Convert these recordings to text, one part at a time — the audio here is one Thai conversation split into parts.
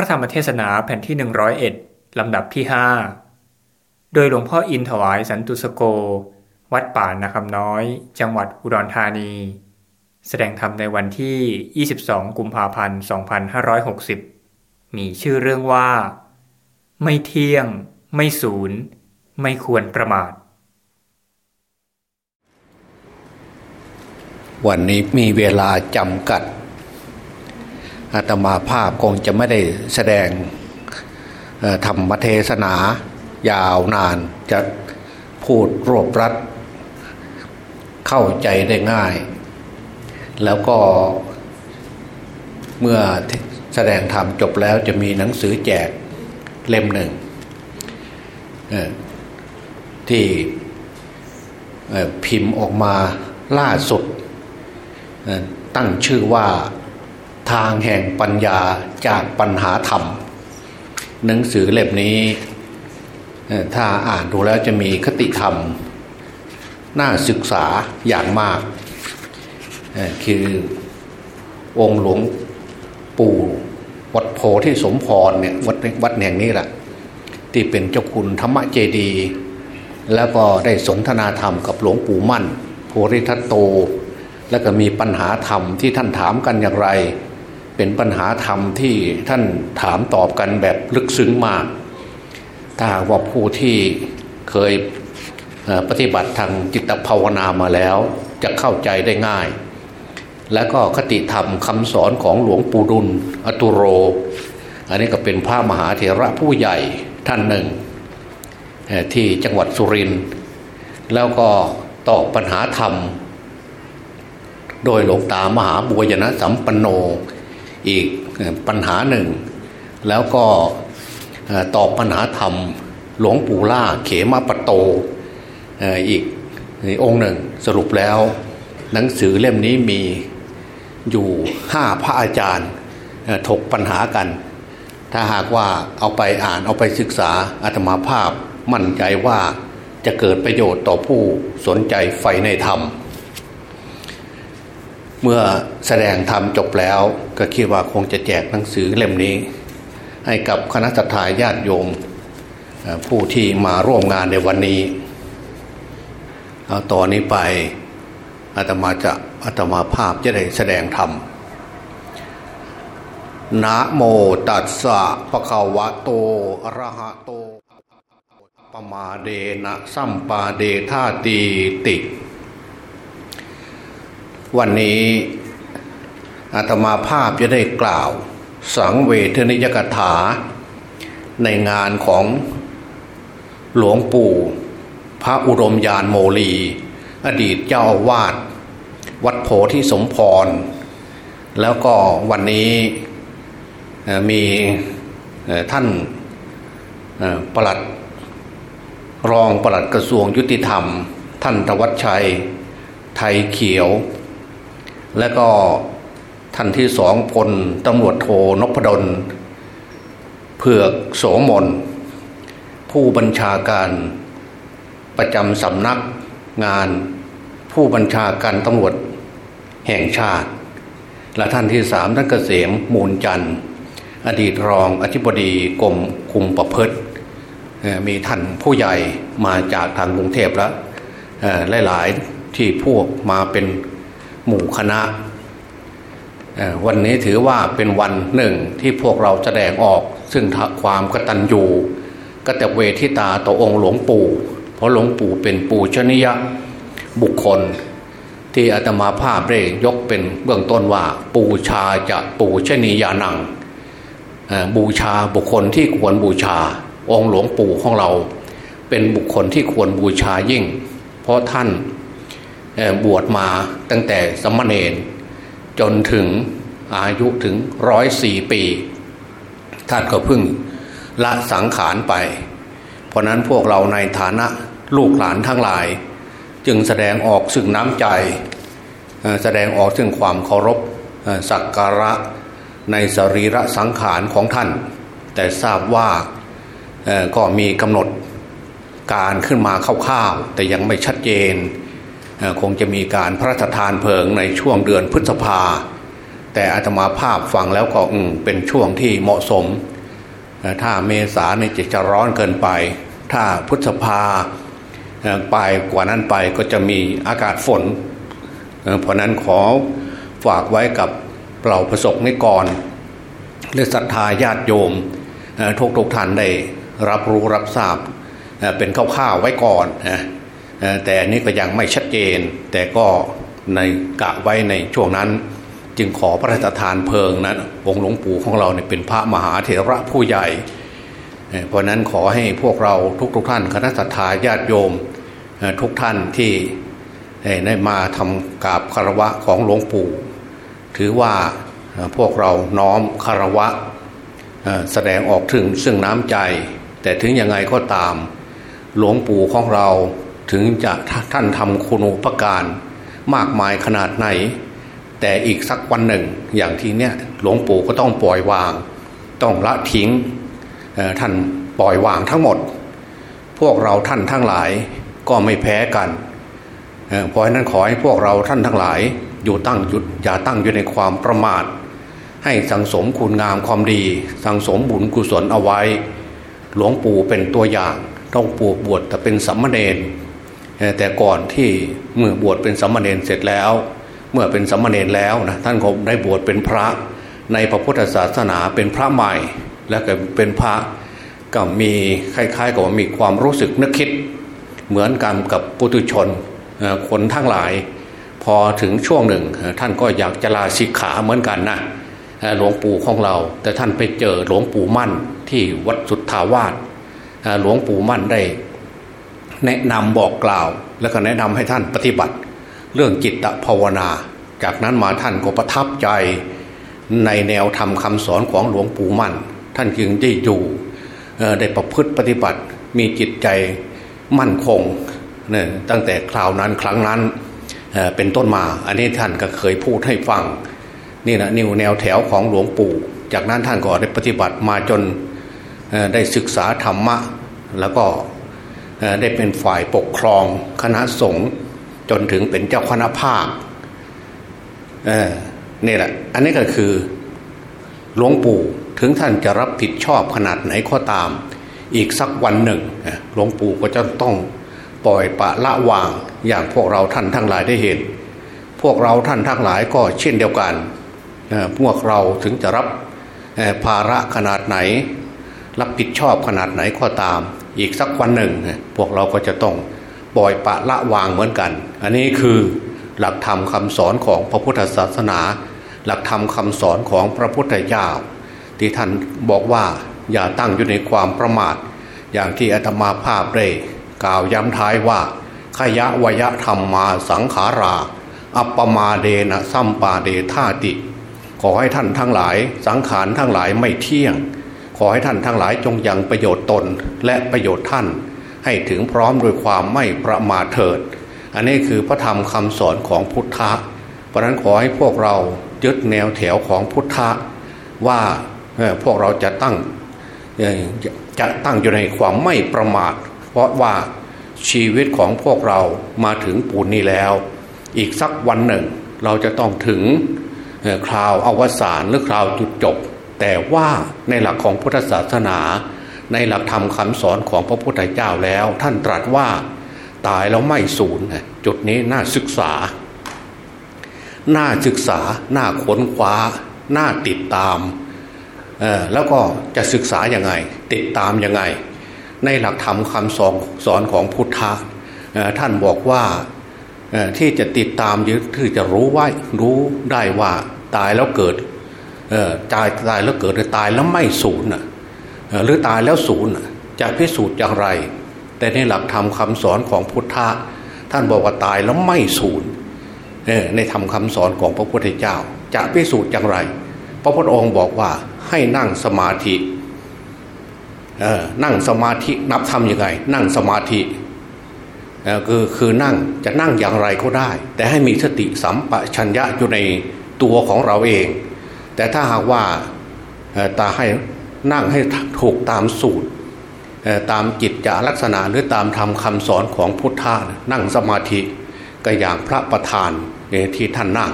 ระธรรมเทศนาแผ่นที่ 101 ลำดับที่ 5 โดยหลวงพ่ออินถวายสันตุสโก วัดป่านาคำน้อย จังหวัดอุดรธานี แสดงธรรมในวันที่ 22 กุมภาพันธ์ 2560 มีชื่อเรื่องว่า ไม่เที่ยง ไม่ศูนย์ ไม่ควรประมาท วันนี้มีเวลาจำกัด อาตมาภาพคงจะไม่ได้แสดงธรรมเทศนายาวนานจะพูดรวบรัดเข้าใจได้ง่าย แล้วก็เมื่อแสดงธรรมจบแล้วจะมีหนังสือแจกเล่มหนึ่งที่พิมพ์ออกมาล่าสุดตั้งชื่อว่า ทางแห่งปัญญาจากปัญหาธรรม หนังสือเล่มนี้ ถ้าอ่านดูแล้วจะมีคติธรรม น่าศึกษาอย่างมาก คือองค์หลวงปู่วัดโพที่สมพรเนี่ยวัดวัดแห่งนี้แหละที่เป็นเจ้าคุณธรรมเจดี แล้วก็ได้สนทนาธรรมกับหลวงปู่มั่นโพริทัตโต แล้วก็มีปัญหาธรรมที่ท่านถามกันอย่างไร เป็นปัญหาธรรมที่ท่านถามตอบกันแบบลึกซึ้งมาก ถ้าว่าผู้ที่เคยปฏิบัติทางจิตภาวนามาแล้วจะเข้าใจได้ง่าย และก็คติธรรมคำสอนของหลวงปู่ดุลอตุโร อันนี้ก็เป็นพระมหาเถระผู้ใหญ่ท่านหนึ่ง ที่จังหวัดสุรินทร์แล้วก็ตอบปัญหาธรรม โดยหลวงตามหาบุญญนะสัมปันโน อีกปัญหาหนึ่ง แล้วก็ตอบปัญหาธรรมหลวงปู่ล่าเขมาปโตอีกองค์หนึ่งสรุปแล้ว หนังสือเล่มนี้มีอยู่ห้าพระอาจารย์ถกปัญหากัน ถ้าหากว่าเอาไปอ่านเอาไปศึกษาอาตมาภาพมั่นใจว่าจะเกิดประโยชน์ต่อผู้สนใจใฝ่ในธรรม เมื่อแสดงธรรมจบแล้ว ก็คิดว่าคงจะแจกหนังสือเล่มนี้ ให้กับคณะทาญาติโยมผู้ที่มาร่วมงานในวันนี้เอาต่อนนี้ไปอาตมาจะอาตมาภาพจะได้แสดงธรรมนะโมตัสสะภะคะวะโตอะระหะโตปมาเดนะสัมปาเดธาตีติ วันนี้อาตมาภาพจะได้กล่าว สังเวทนิยกถา ในงานของหลวงปู่ พระอุดมยานโมลี อดีตเจ้าวาด วัดโพธิสมพร แล้วก็วันนี้มีท่านประหลัดรองประหลัดกระทรวงยุติธรรม ท่านธวัชชัย ไทยเขียว และก็ท่านที่สองพลตำรวจโทนพดลเผือกโสมนผู้บัญชาการประจำสำนักงานผู้บัญชาการตำรวจแห่งชาติ และท่านที่สามท่านเกษมมูลจันทร์อดีตรองอธิบดีกรมคุมประพฤติมีท่านผู้ใหญ่มาจากทางกรุงเทพแล้วหลาย ๆ ที่พวกมาเป็น หมู่คณะ วันนี้ถือว่าเป็นวันหนึ่งที่พวกเราแสดงออกซึ่งความกตัญญูกตเวทิตาต่อองค์หลวงปู่ เพราะหลวงปู่เป็นปู่ชนียบุคคล ที่อาตมาภาพได้ยกเป็นเบื้องต้นว่า ปูชาจะปูชนียานังบูชาบุคคลที่ควรบูชา องค์หลวงปู่ของเรา เป็นบุคคลที่ควรบูชายิ่ง เพราะท่าน บวชมาตั้งแต่สมณเณรจนถึงอายุถึงร้อยสี่ปี ท่านก็พึ่งละสังขารไป เพราะนั้นพวกเราในฐานะลูกหลานทั้งหลาย จึงแสดงออกซึ่งน้ำใจ แสดงออกซึ่งความเคารพสักการะในสรีระสังขารของท่าน แต่ทราบว่าก็มีกำหนดการขึ้นมาคร่าวๆแต่ยังไม่ชัดเจน คงจะมีการพระราชทานเพลิงในช่วงเดือนพฤษภา แต่อาตมาภาพฟังแล้วก็อืเป็นช่วงที่เหมาะสม ถ้าเมษาเนี่ยจะร้อนเกินไป ถ้าพฤษภาปลายกว่านั้นไปก็จะมีอากาศฝน เพราะนั้นขอฝากไว้กับเราประสบนิกรหรือศรัทธาญาติโยมทุกทุกท่านได้รับรู้รับทราบเป็นคร่าวๆไว้ก่อน แต่อันนี้ก็ยังไม่ชัดเจน แต่ก็ในกะไว้ในช่วงนั้น จึงขอพระราชทานเพลิงนะองค์หลวงปู่ของเราเนี่ยเป็นพระมหาเถระผู้ใหญ่ เพราะนั้นขอให้พวกเราทุกๆทท่านคณะสัตยาญาติโยมทุกท่านที่ได้มาทำกราบคารวะของหลวงปู่ ถือว่าพวกเราน้อมคารวะแสดงออกถึงซึ่งน้ำใจ แต่ถึงยังไงก็ตาม หลวงปู่ของเรา ถึงจะท่านทำคุณูปการมากมายขนาดไหน แต่อีกสักวันหนึ่ง อย่างที่เนี้ยหลวงปู่ก็ต้องปล่อยวาง ต้องละทิ้งท่านปล่อยวางทั้งหมด พวกเราท่านทั้งหลายก็ไม่แพ้กันเพราะฉะนั้นขอให้พวกเราท่านทั้งหลาย อยู่ตั้งจุดอย่าตั้งอยู่ในความประมาท ให้สังสมคุณงามความดี สังสมบุญกุศลเอาไว้ หลวงปู่เป็นตัวอย่างต้องปูบวชแต่เป็นสัมมาเนร แต่ก่อนที่เมื่อบวชเป็นสัมมาเนรเสร็จแล้ว เมื่อเป็นสัมมาเนรแล้วนะท่านก็ได้บวชเป็นพระในพระพุทธศาสนาเป็นพระใหม่ แล้วก็เป็นพระก็มีคล้ายๆกับมีความรู้สึกนึกคิด เหมือนกันกับปุถุชนคนทั้งหลาย พอถึงช่วงหนึ่ง ท่านก็อยากจะลาสิกขาเหมือนกันนะหลวงปู่ของเรา แต่ท่านไปเจอหลวงปู่มั่นที่วัดสุทธาวาสหลวงปู่มั่นได้ แนะนำบอกกล่าว แล้วก็แนะนำให้ท่านปฏิบัติ เรื่องจิตภาวนา จากนั้นมาท่านก็ประทับใจในแนวธรรมคาสอนของหลวงปู่มั่น ท่านจึงได้อยู่ได้ประพฤติปฏิบัติมีจิตใจมั่นคงเนี่ยตั้งแต่คราวนั้นครั้งนั้นเป็นต้นมา อันนี้ท่านก็เคยพูดให้ฟังนี่นะนิวแนวแถวของหลวงปู่ จากนั้นท่านก็ได้ปฏิบัติมาจนได้ศึกษาธรรมะ แล้วก็ ได้เป็นฝ่ายปกครองคณะสงฆ์จนถึงเป็นเจ้าคณะภาคนี่แหละ อันนี้ก็คือหลวงปู่ถึงท่านจะรับผิดชอบขนาดไหนก็ตาม อีกสักวันหนึ่งหลวงปู่ก็จะต้องปล่อยปะละวางอย่างพวกเราท่านทั้งหลายได้เห็น พวกเราท่านทั้งหลายก็เช่นเดียวกันพวกเราถึงจะรับภาระขนาดไหน รับผิดชอบขนาดไหนก็ตาม อีกสักวันหนึ่ง พวกเราก็จะต้องปล่อยปะละวางเหมือนกัน อันนี้คือหลักธรรมคาสอนของพระพุทธศาสนา หลักธรรมคาสอนของพระพุทธเจ้าที่ท่านบอกว่าอย่าตั้งอยู่ในความประมาท อย่างที่อาตมาภาพได้กล่าวย้ำท้ายว่าขยะวยธรรมมาสังขารา อัปปมาเดนะสัมปาเดธาติ ขอให้ท่านทั้งหลาย สังขารทั้งหลายไม่เที่ยง ขอให้ท่านทั้งหลายจงยังประโยชน์ตนและประโยชน์ท่าน ให้ถึงพร้อมด้วยความไม่ประมาทเถิด อันนี้คือพระธรรมคำสอนของพุทธะ เพราะนั้นขอให้พวกเรายึดแนวแถวของพุทธะว่าพวกเราจะตั้งจะตั้งอยู่ในความไม่ประมาท เพราะว่าชีวิตของพวกเรามาถึงปูนนี้แล้ว อีกสักวันหนึ่ง เราจะต้องถึงคราวอวสานหรือคราวจุดจบ แต่ว่าในหลักของพุทธศาสนา ในหลักธรรมคำสอนของพระพุทธเจ้าแล้ว ท่านตรัสว่าตายแล้วไม่สูญจุดนี้น่าศึกษา น่าศึกษา น่าค้นคว้า น่าติดตาม แล้วก็จะศึกษาอย่างไง ติดตามยังไง ในหลักธรรมคำสอนสอนของพุทธะท่านบอกว่าที่จะติดตามยึดที่จะรู้ไว้รู้ได้ว่าตายแล้วเกิด ตายตายแล้วเกิดหรือตายแล้วไม่สูญหรือตายแล้วสูญจะพิสูจน์อย่างไร แต่ในหลักธรรมคาสอนของพุทธะท่านบอกว่าตายแล้วไม่สูญในธรรมคาสอนของพระพุทธเจ้า จะพิสูจน์อย่างไร พระพุทธองค์บอกว่าให้นั่งสมาธินั่งสมาธินับทำยังไง นั่งสมาธิคือคือนั่งจะนั่งอย่างไรก็ได้ แต่ให้มีสติสัมปชัญญะอยู่ในตัวของเราเอง แต่ถ้าหากว่าตาให้นั่งให้ถูกตามสูตรตามจิตจะลักษณะหรือตามธรรมคาสอนของพุทธะนั่งสมาธิก็อย่างพระประธานที่ท่านนั่ง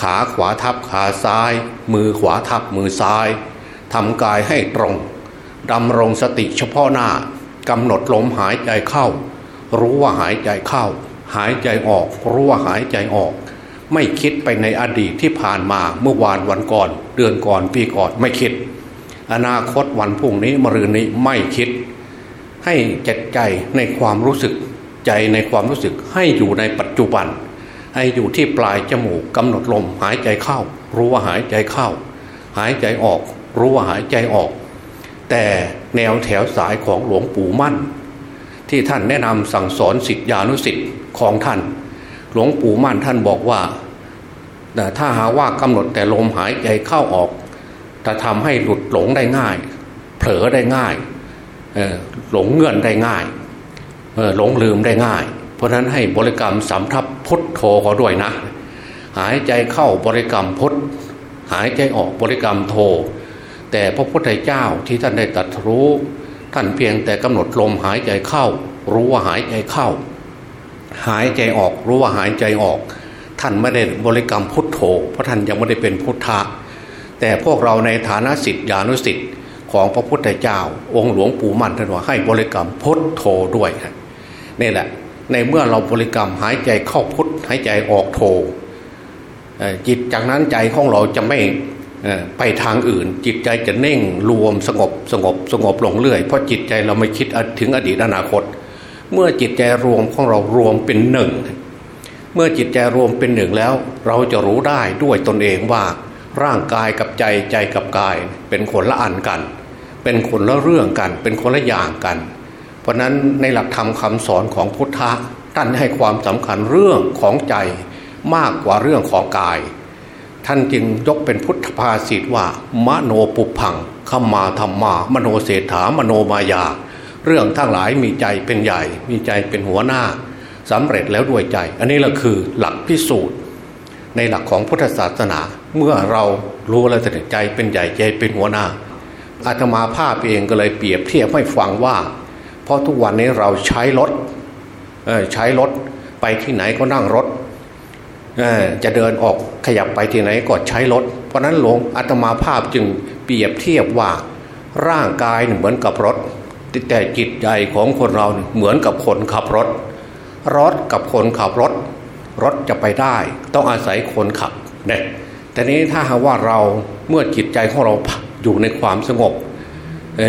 ขาขวาทับขาซ้าย มือขวาทับมือซ้ายทำกายให้ตรงดำรงสติเฉพาะหน้ากำหนดลมหายใจเข้า รู้ว่าหายใจเข้า หายใจออก รู้ว่าหายใจออก ไม่คิดไปในอดีตที่ผ่านมาเมื่อวานวันก่อน เดือนก่อนปีก่อนไม่คิด อนาคตวันพรุ่งนี้มรืนนี้ไม่คิด ให้จัดใจในความรู้สึกใจในความรู้สึกให้อยู่ในปัจจุบัน ให้อยู่ที่ปลายจมูกกำหนดลมหายใจเข้า รู้ว่าหายใจเข้า หายใจออก รู้ว่าหายใจออก แต่แนวแถวสายของหลวงปู่มั่น ที่ท่านแนะนำสั่งสอนสิทธิานุสิทธิ์ของท่าน หลวงปู่มั่นท่านบอกว่าแต่ถ้าหาว่ากำหนดแต่ลมหายใจเข้าออกจะทำให้หลุดหลงได้ง่าย เผลอได้ง่ายหลงเงื่อนได้ง่ายหลงลืมได้ง่าย เพราะนั้นให้บริกรรมสำทับพุทโธขอด้วยนะ หายใจเข้าบริกรรมพุทหายใจออกบริกรรมโทแต่พระพุทธเจ้าที่ท่านได้ตรัสรู้ ท่านเพียงแต่กำหนดลมหายใจเข้า รู้ว่าหายใจเข้า หายใจออกรู้ว่าหายใจออก ท่านไม่ได้บริกรรมพุทโธ เพราะท่านยังไม่ได้เป็นพุทธะ แต่พวกเราในฐานะสิทธิานุสิทธิ์ของพระพุทธเจ้า องค์หลวงปู่มั่นท่านว่าให้บริกรรมพุทโธด้วยนี่แหละ ในเมื่อเราบริกรรมหายใจเข้าพุทหายใจออกโธจิตจากนั้นใจของเราจะไม่ไปทางอื่น จิตใจจะเน่งรวมสงบสงบสงบลงเรื่อยเพราะจิตใจเราไม่คิดถึงอดีตอนาคต เมื่อจิตใจรวมของเรารวมเป็นหนึ่ง เมื่อจิตใจรวมเป็นหนึ่งแล้ว เราจะรู้ได้ด้วยตนเองว่า ร่างกายกับใจใจกับกาย เป็นคนละอันกัน เป็นคนละเรื่องกัน เป็นคนละอย่างกัน เพราะนั้นในหลักธรรมคาสอนของพุทธะท่านให้ความสำคัญเรื่องของใจมากกว่าเรื่องของกาย ท่านจึงยกเป็นพุทธภาษิตว่ามโนปุพังขมาธรรมามโนเศรษฐามโนมายา เรื่องทั้งหลายมีใจเป็นใหญ่ มีใจเป็นหัวหน้าสำเร็จแล้วด้วยใจ อันนี้แหละคือหลักพิสูจน์ ในหลักของพุทธศาสนา เมื่อเรารู้แล้วแต่ใจเป็นใหญ่ใจเป็นหัวหน้าอาตมาภาพเองก็เลยเปรียบเทียบให้ฟังว่า เพราะทุกวันนี้เราใช้รถใช้รถไปที่ไหนก็นั่งรถจะเดินออกขยับไปที่ไหนก็ใช้รถ เพราะนั้นหลวงอาตมาภาพจึงเปรียบเทียบว่าร่างกายเหมือนกับรถ แต่จิตใจของคนเราเหมือนกับคนขับรถ รถกับคนขับรถ รถจะไปได้ ต้องอาศัยคนขับเนี่ยแต่นี้ถ้าหากว่าเราเมื่อจิตใจของเราอยู่ในความสงบ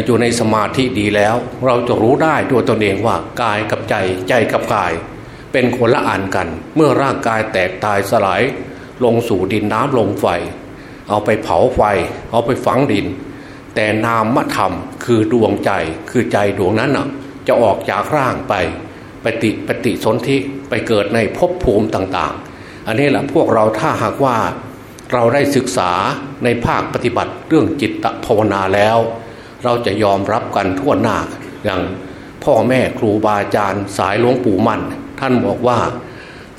อยู่ในสมาธิดีแล้ว เราจะรู้ได้ด้วยตนเองว่ากายกับใจใจกับกาย เป็นคนละอันกัน เมื่อร่างกายแตกตายสลาย ลงสู่ดินน้ำลมไฟ เอาไปเผาไฟ เอาไปฝังดิน แต่นามธรรมคือดวงใจคือใจดวงนั้นน่ะจะออกจากร่างไปปฏิปฏิสนธิไปเกิดในภพภูมิต่างๆ อันนี้แหละพวกเราถ้าหากว่าเราได้ศึกษาในภาคปฏิบัติเรื่องจิตภาวนาแล้ว เราจะยอมรับกันทั่วหน้าอย่างพ่อแม่ครูบาอาจารย์สายหลวงปู่มั่น ท่านบอกว่า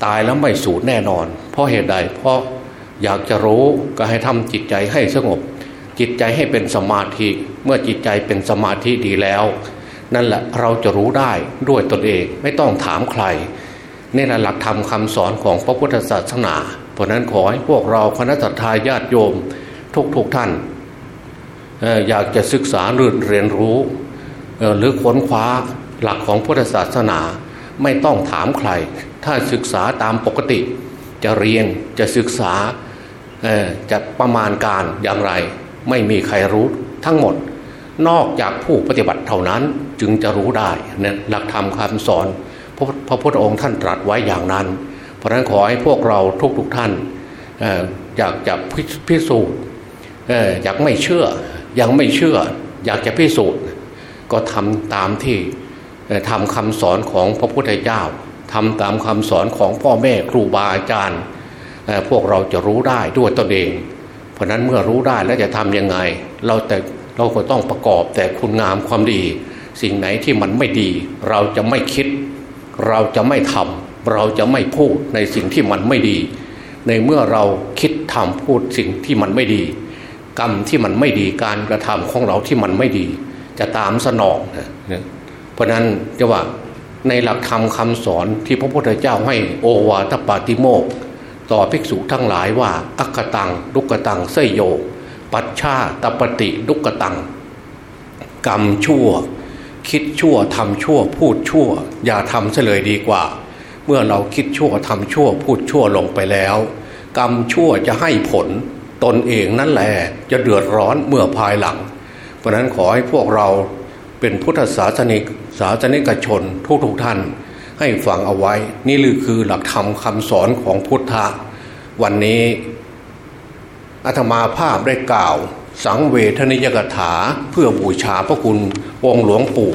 ตายแล้วไม่สูญแน่นอน เพราะเหตุใดเพราะอยากจะรู้ก็ให้ทำจิตใจให้สงบ จิตใจให้เป็นสมาธิ เมื่อจิตใจเป็นสมาธิดีแล้ว นั่นแหละเราจะรู้ได้ด้วยตนเองไม่ต้องถามใครนี่แหละหลักธรรมคาสอนของพระพุทธศาสนา เพราะนั้นขอให้พวกเราคณะสัตยาญาติโยมทุกๆทท่านอยากจะศึกษาเรียนรู้หรือค้นคว้าหลักของพุทธศาสนา ไม่ต้องถามใคร ถ้าศึกษาตามปกติ จะเรียนจะศึกษาจะประมาณการอย่างไร ไม่มีใครรู้ทั้งหมด นอกจากผู้ปฏิบัติเท่านั้นจึงจะรู้ได้เนี่ยหลักธรรมคำสอนพระพุทธองค์ท่านตรัสไว้อย่างนั้น เพราะฉะนั้นขอให้พวกเราทุกๆทท่านอยากจะพิสูจน์อยากไม่เชื่อยังไม่เชื่ออยากจะพิสูจน์ก็ทำตามที่ทำคำสอนของพระพุทธเจ้าทำตามคำสอนของพ่อแม่ครูบาอาจารย์พวกเราจะรู้ได้ด้วยตนเอง ราะนั้นเมื่อรู้ได้แล้วจะทำยังไง เราแต่เราก็ต้องประกอบแต่คุณงามความดี สิ่งไหนที่มันไม่ดี เราจะไม่คิด เราจะไม่ทำเราจะไม่พูดในสิ่งที่มันไม่ดี ในเมื่อเราคิดทำพูดสิ่งที่มันไม่ดี กรรมที่มันไม่ดีการกระทำของเราที่มันไม่ดี จะตามสนองนะเพราะนั้นจะว่าในหลักธรรมคาสอนที่พระพุทธเจ้าให้โอวาทปาติโมก ต่อภิกษุทั้งหลายว่าอักตังดุกตังเสยโย ปัชชาตปฏิดุกตัง กรรมชั่ว คิดชั่วทำชั่วพูดชั่ว อย่าทำเฉลยดีกว่า เมื่อเราคิดชั่วทำชั่วพูดชั่วลงไปแล้ว กรรมชั่วจะให้ผลตนเองนั่นแหละจะเดือดร้อนเมื่อภายหลัง เพราะนั้นขอให้พวกเราเป็นพุทธศาสนิกศาสนิกชนทุกทุกท่าน ให้ฟังเอาไว้ นี่คือหลักธรรมคำสอนของพุทธะวันนี้อาตมาภาพได้กล่าว สังเวทนิยกถาเพื่อบูชาพระคุณองค์หลวงปู่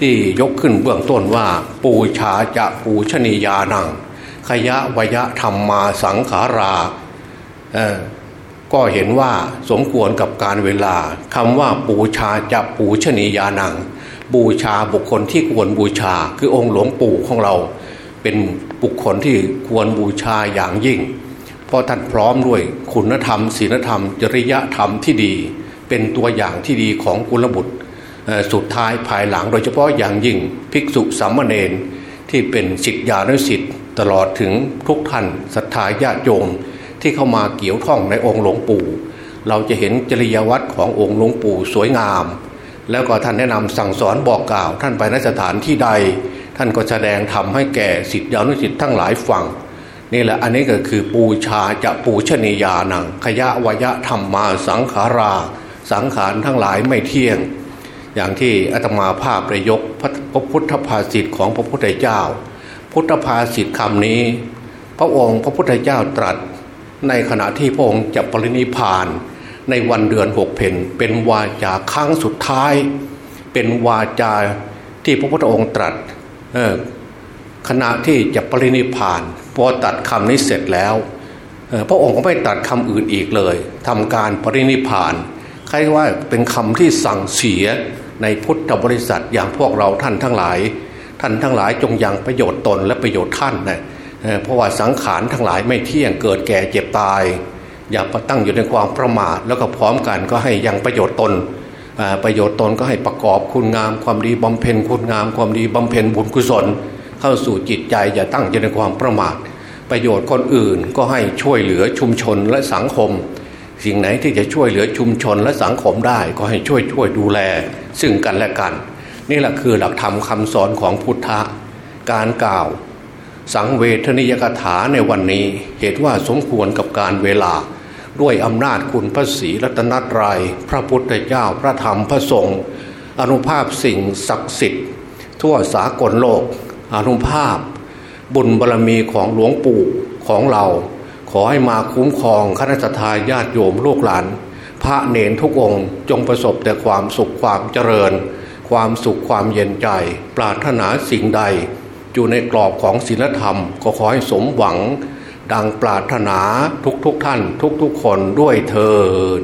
ที่ยกขึ้นเบื้องต้นว่า ปูชาจะปูชนียานัง ขยะวยะธรรมมาสังขาราก็เห็นว่าสมควรกับการเวลาคำว่าบูชาจะปูชนียานัง บูชาบุคคลที่ควรบูชา คือองค์หลวงปู่ของเรา เป็นบุคคลที่ควรบูชาอย่างยิ่ง เพราะท่านพร้อมด้วยคุณธรรมศีลธรรม จริยธรรมที่ดี เป็นตัวอย่างที่ดีของกุลบุตรสุดท้ายภายหลังโดยเฉพาะอย่างยิ่งภิกษุสามเณรที่เป็นสิทธิานุสิทธิ์ตลอดถึงทุกท่านศรัทธาญาติโยมที่เข้ามาเกี่ยวข้องในองค์หลวงปู่ เราจะเห็นจริยวัตรขององค์หลวงปู่สวยงาม แล้วก็ท่านแนะนำสั่งสอนบอกกล่าว ท่านไปนสถานที่ใด ท่านก็แสดงทำให้แก่สิทธิอนุสิทธิ์ทั้งหลายฟังนี่แหละอันนี้ก็คือปูชาจะปูชนียานังขยะวยะธรรมมาสังขารา สังขารทั้งหลายไม่เที่ยง อย่างที่อาตมาภาพประยกพระพุทธภาษิตของพระพุทธเจ้า พุทธภาษิตคำนี้ พระองค์พระพุทธเจ้าตรัส ในขณะที่พระองค์จะปรินิพาน ในวันเดือนหกเพนเป็นวาจาครั้งสุดท้าย เป็นวาจาที่พระพุทธองค์ตรัสขณะที่จะปรินิพานพอตัดคำนี้เสร็จแล้วพระองค์ก็ไม่ตัดคำอื่นอีกเลยทำการปรินิพานใครว่าเป็นคำที่สั่งเสียในพุทธบริษัทอย่างพวกเราท่านทั้งหลาย ท่านทั้งหลายจงยังประโยชน์ตนและประโยชน์ท่านนะเพราะว่าสังขารทั้งหลายไม่เที่ยงเกิดแก่เจ็บตาย อย่าประตั้งอยู่ในความประมาทแล้วก็พร้อมกันก็ให้ยังประโยชน์ตนประโยชน์ตนก็ให้ประกอบคุณงามความดีบำเพ็ญคุณงามความดีบำเพ็ญบุญกุศล เข้าสู่จิตใจอย่าตั้งอยู่ในความประมาท ประโยชน์คนอื่นก็ให้ช่วยเหลือชุมชนและสังคม สิ่งไหนที่จะช่วยเหลือชุมชนและสังคมได้ก็ให้ช่วยช่วยดูแล ซึ่งกันและกัน นี่แหละคือหลักธรรมคาสอนของพุทธะการกล่าว สังเวทนิยกถาในวันนี้เหตุว่าสมควรกับการเวลา ด้วยอำนาจคุณพระศรีรัตนตรยัยพระพุทธเจ้าพระธรรมพระสงฆ์อนุภาพสิ่งศักดิ์สิทธิ์ ทั่วสากลโลก อนุภาพ บุญบารรมีของหลวงปู่ของเรา ขอให้มาคุ้มครองคณะทาญาติโยมลูกหลาน พระเนรทุกองค์จงประสบแต่ความสุขความเจริญ ความสุขความเย็นใจ ปรารถนาสิ่งใด อยู่ในกรอบของศีลธรรมก็ขอให้สมหวัง ดังปรารถนาทุกๆทท่านทุกๆคนด้วยเทอ